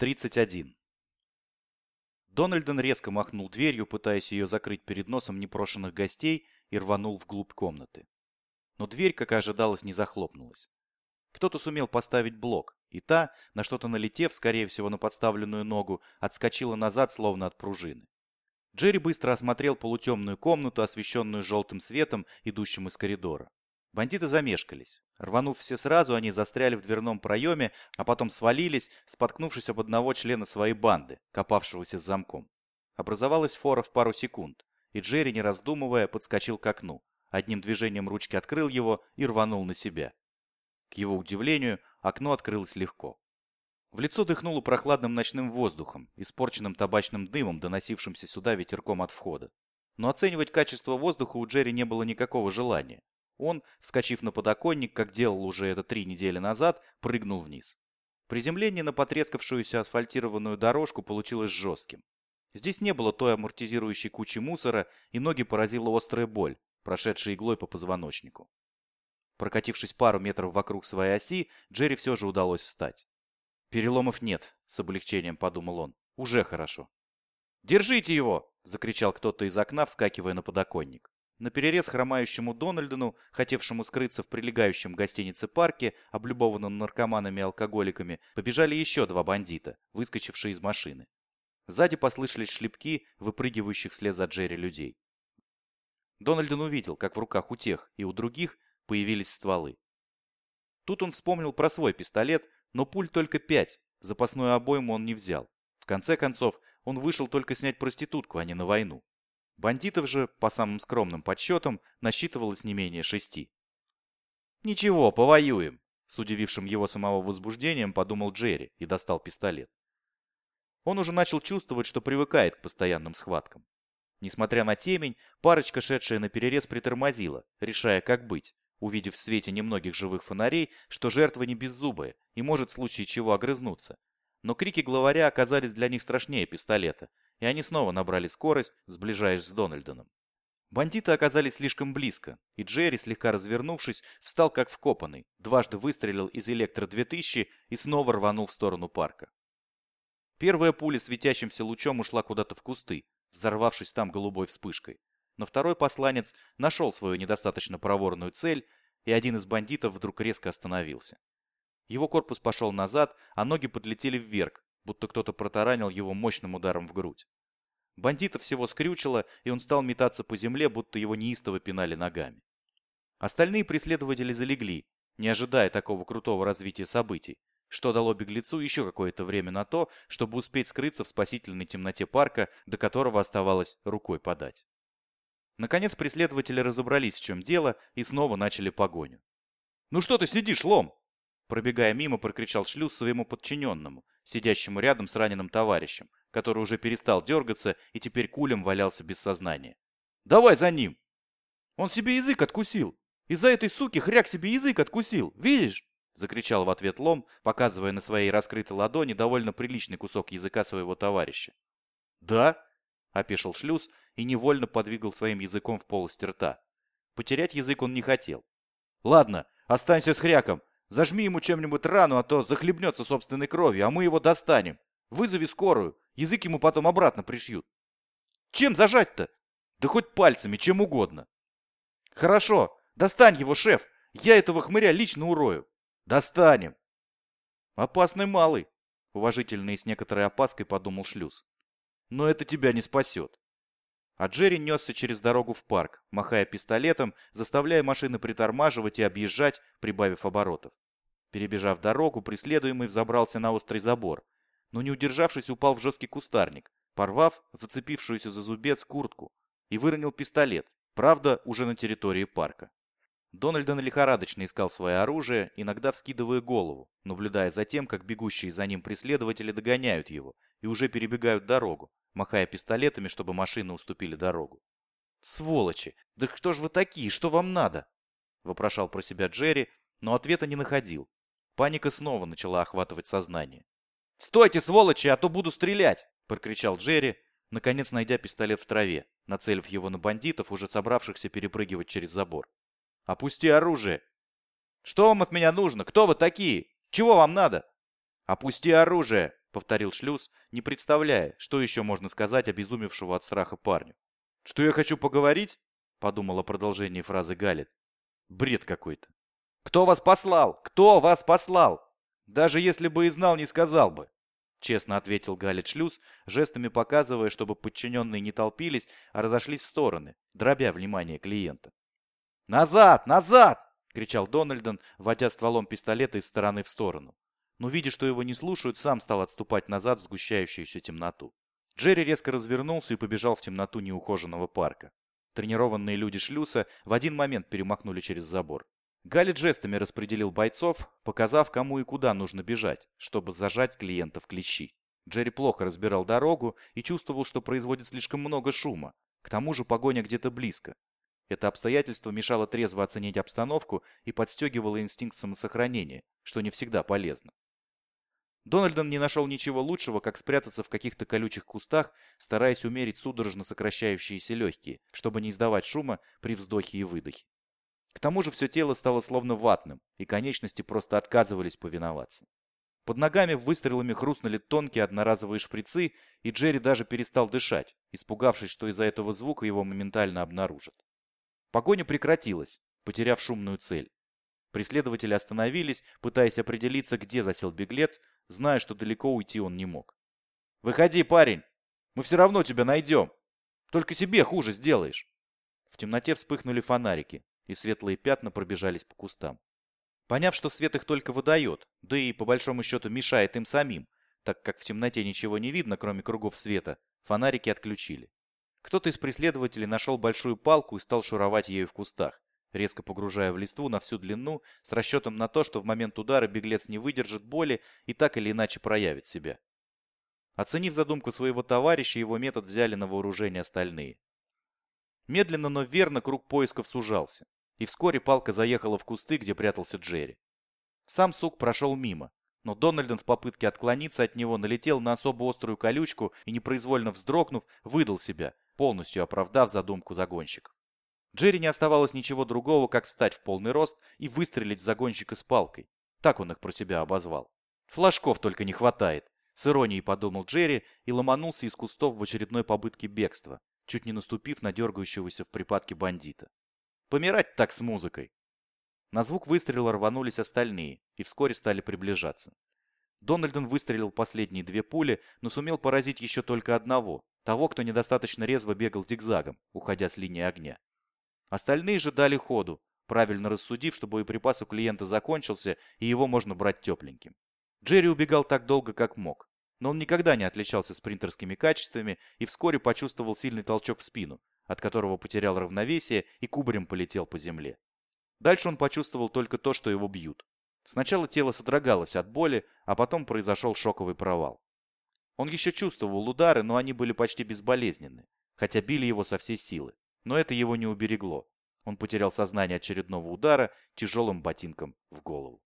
31. Дональден резко махнул дверью, пытаясь ее закрыть перед носом непрошенных гостей, и рванул вглубь комнаты. Но дверь, как и ожидалось, не захлопнулась. Кто-то сумел поставить блок, и та, на что-то налетев, скорее всего на подставленную ногу, отскочила назад, словно от пружины. Джерри быстро осмотрел полутемную комнату, освещенную желтым светом, идущим из коридора. Бандиты замешкались. Рванув все сразу, они застряли в дверном проеме, а потом свалились, споткнувшись об одного члена своей банды, копавшегося с замком. Образовалась фора в пару секунд, и Джерри, не раздумывая, подскочил к окну. Одним движением ручки открыл его и рванул на себя. К его удивлению, окно открылось легко. В лицо дыхнуло прохладным ночным воздухом, испорченным табачным дымом, доносившимся сюда ветерком от входа. Но оценивать качество воздуха у Джерри не было никакого желания. Он, вскочив на подоконник, как делал уже это три недели назад, прыгнул вниз. Приземление на потрескавшуюся асфальтированную дорожку получилось жестким. Здесь не было той амортизирующей кучи мусора, и ноги поразила острая боль, прошедшая иглой по позвоночнику. Прокатившись пару метров вокруг своей оси, Джерри все же удалось встать. «Переломов нет», — с облегчением подумал он. «Уже хорошо». «Держите его!» — закричал кто-то из окна, вскакивая на подоконник. На перерез хромающему Дональдону, хотевшему скрыться в прилегающем гостинице парке, облюбованном наркоманами и алкоголиками, побежали еще два бандита, выскочившие из машины. Сзади послышались шлепки, выпрыгивающих вслед за Джерри людей. Дональден увидел, как в руках у тех и у других появились стволы. Тут он вспомнил про свой пистолет, но пуль только пять, запасную обойму он не взял. В конце концов, он вышел только снять проститутку, а не на войну. Бандитов же, по самым скромным подсчетам, насчитывалось не менее шести. «Ничего, повоюем», — с удивившим его самого возбуждением подумал Джерри и достал пистолет. Он уже начал чувствовать, что привыкает к постоянным схваткам. Несмотря на темень, парочка, шедшая на перерез, притормозила, решая, как быть, увидев в свете немногих живых фонарей, что жертва не беззубая и может в случае чего огрызнуться. Но крики главаря оказались для них страшнее пистолета, и они снова набрали скорость, сближаясь с Дональдоном. Бандиты оказались слишком близко, и Джерри, слегка развернувшись, встал как вкопанный, дважды выстрелил из Электро-2000 и снова рванул в сторону парка. Первая пуля светящимся лучом ушла куда-то в кусты, взорвавшись там голубой вспышкой. Но второй посланец нашел свою недостаточно проворную цель, и один из бандитов вдруг резко остановился. Его корпус пошел назад, а ноги подлетели вверх, будто кто-то протаранил его мощным ударом в грудь. Бандита всего скрючило, и он стал метаться по земле, будто его неистово пинали ногами. Остальные преследователи залегли, не ожидая такого крутого развития событий, что дало беглецу еще какое-то время на то, чтобы успеть скрыться в спасительной темноте парка, до которого оставалось рукой подать. Наконец преследователи разобрались, в чем дело, и снова начали погоню. «Ну что ты сидишь, лом?» Пробегая мимо, прокричал шлюз своему подчиненному, сидящему рядом с раненым товарищем, который уже перестал дергаться и теперь кулем валялся без сознания. «Давай за ним!» «Он себе язык откусил! Из-за этой суки хряк себе язык откусил! Видишь?» Закричал в ответ Лом, показывая на своей раскрытой ладони довольно приличный кусок языка своего товарища. «Да?» — опешил шлюз и невольно подвигал своим языком в полости рта. Потерять язык он не хотел. «Ладно, останься с хряком, Зажми ему чем-нибудь рану, а то захлебнется собственной кровью, а мы его достанем. Вызови скорую, язык ему потом обратно пришьют. Чем зажать-то? Да хоть пальцами, чем угодно. Хорошо, достань его, шеф. Я этого хмыря лично урою. Достанем. Опасный малый, уважительно и с некоторой опаской подумал Шлюз. Но это тебя не спасет. А Джерри несся через дорогу в парк, махая пистолетом, заставляя машины притормаживать и объезжать, прибавив оборотов. Перебежав дорогу, преследуемый взобрался на острый забор, но не удержавшись, упал в жесткий кустарник, порвав зацепившуюся за зубец куртку, и выронил пистолет, правда, уже на территории парка. Дональдон лихорадочно искал свое оружие, иногда вскидывая голову, наблюдая за тем, как бегущие за ним преследователи догоняют его и уже перебегают дорогу, махая пистолетами, чтобы машины уступили дорогу. «Сволочи! Да кто ж вы такие? Что вам надо?» – вопрошал про себя Джерри, но ответа не находил. Паника снова начала охватывать сознание. «Стойте, сволочи, а то буду стрелять!» – прокричал Джерри, наконец найдя пистолет в траве, нацелив его на бандитов, уже собравшихся перепрыгивать через забор. «Опусти оружие!» «Что вам от меня нужно? Кто вы такие? Чего вам надо?» «Опусти оружие!» — повторил шлюз, не представляя, что еще можно сказать обезумевшего от страха парню. «Что я хочу поговорить?» — подумала продолжение фразы Галит. «Бред какой-то». «Кто вас послал? Кто вас послал?» «Даже если бы и знал, не сказал бы», — честно ответил Галит Шлюз, жестами показывая, чтобы подчиненные не толпились, а разошлись в стороны, дробя внимание клиента. «Назад! Назад!» — кричал Дональдон, водя стволом пистолета из стороны в сторону но, видя, что его не слушают, сам стал отступать назад в сгущающуюся темноту. Джерри резко развернулся и побежал в темноту неухоженного парка. Тренированные люди шлюса в один момент перемахнули через забор. Галли жестами распределил бойцов, показав, кому и куда нужно бежать, чтобы зажать клиента в клещи. Джерри плохо разбирал дорогу и чувствовал, что производит слишком много шума. К тому же погоня где-то близко. Это обстоятельство мешало трезво оценить обстановку и подстегивало инстинкт самосохранения, что не всегда полезно. Дональдон не нашел ничего лучшего, как спрятаться в каких-то колючих кустах, стараясь умерить судорожно сокращающиеся легкие, чтобы не издавать шума при вздохе и выдохе. К тому же все тело стало словно ватным, и конечности просто отказывались повиноваться. Под ногами выстрелами хрустнули тонкие одноразовые шприцы, и Джерри даже перестал дышать, испугавшись, что из-за этого звука его моментально обнаружат. Погоня прекратилась, потеряв шумную цель. Преследователи остановились, пытаясь определиться, где засел беглец, зная, что далеко уйти он не мог. «Выходи, парень! Мы все равно тебя найдем! Только себе хуже сделаешь!» В темноте вспыхнули фонарики, и светлые пятна пробежались по кустам. Поняв, что свет их только выдает, да и по большому счету мешает им самим, так как в темноте ничего не видно, кроме кругов света, фонарики отключили. Кто-то из преследователей нашел большую палку и стал шуровать ею в кустах резко погружая в листву на всю длину, с расчетом на то, что в момент удара беглец не выдержит боли и так или иначе проявит себя. Оценив задумку своего товарища, его метод взяли на вооружение остальные. Медленно, но верно круг поисков сужался, и вскоре палка заехала в кусты, где прятался Джерри. Сам сук прошел мимо, но Дональден в попытке отклониться от него налетел на особо острую колючку и, непроизвольно вздрогнув, выдал себя, полностью оправдав задумку загонщиков. Джерри не оставалось ничего другого, как встать в полный рост и выстрелить в загонщика с палкой. Так он их про себя обозвал. Флажков только не хватает. С иронией подумал Джерри и ломанулся из кустов в очередной попытке бегства, чуть не наступив на дергающегося в припадке бандита. Помирать так с музыкой. На звук выстрела рванулись остальные и вскоре стали приближаться. Дональдон выстрелил последние две пули, но сумел поразить еще только одного, того, кто недостаточно резво бегал зигзагом, уходя с линии огня. Остальные же дали ходу, правильно рассудив, что боеприпас у клиента закончился и его можно брать тепленьким. Джерри убегал так долго, как мог. Но он никогда не отличался спринтерскими качествами и вскоре почувствовал сильный толчок в спину, от которого потерял равновесие и кубарем полетел по земле. Дальше он почувствовал только то, что его бьют. Сначала тело содрогалось от боли, а потом произошел шоковый провал. Он еще чувствовал удары, но они были почти безболезненны, хотя били его со всей силы. Но это его не уберегло. Он потерял сознание очередного удара тяжелым ботинком в голову.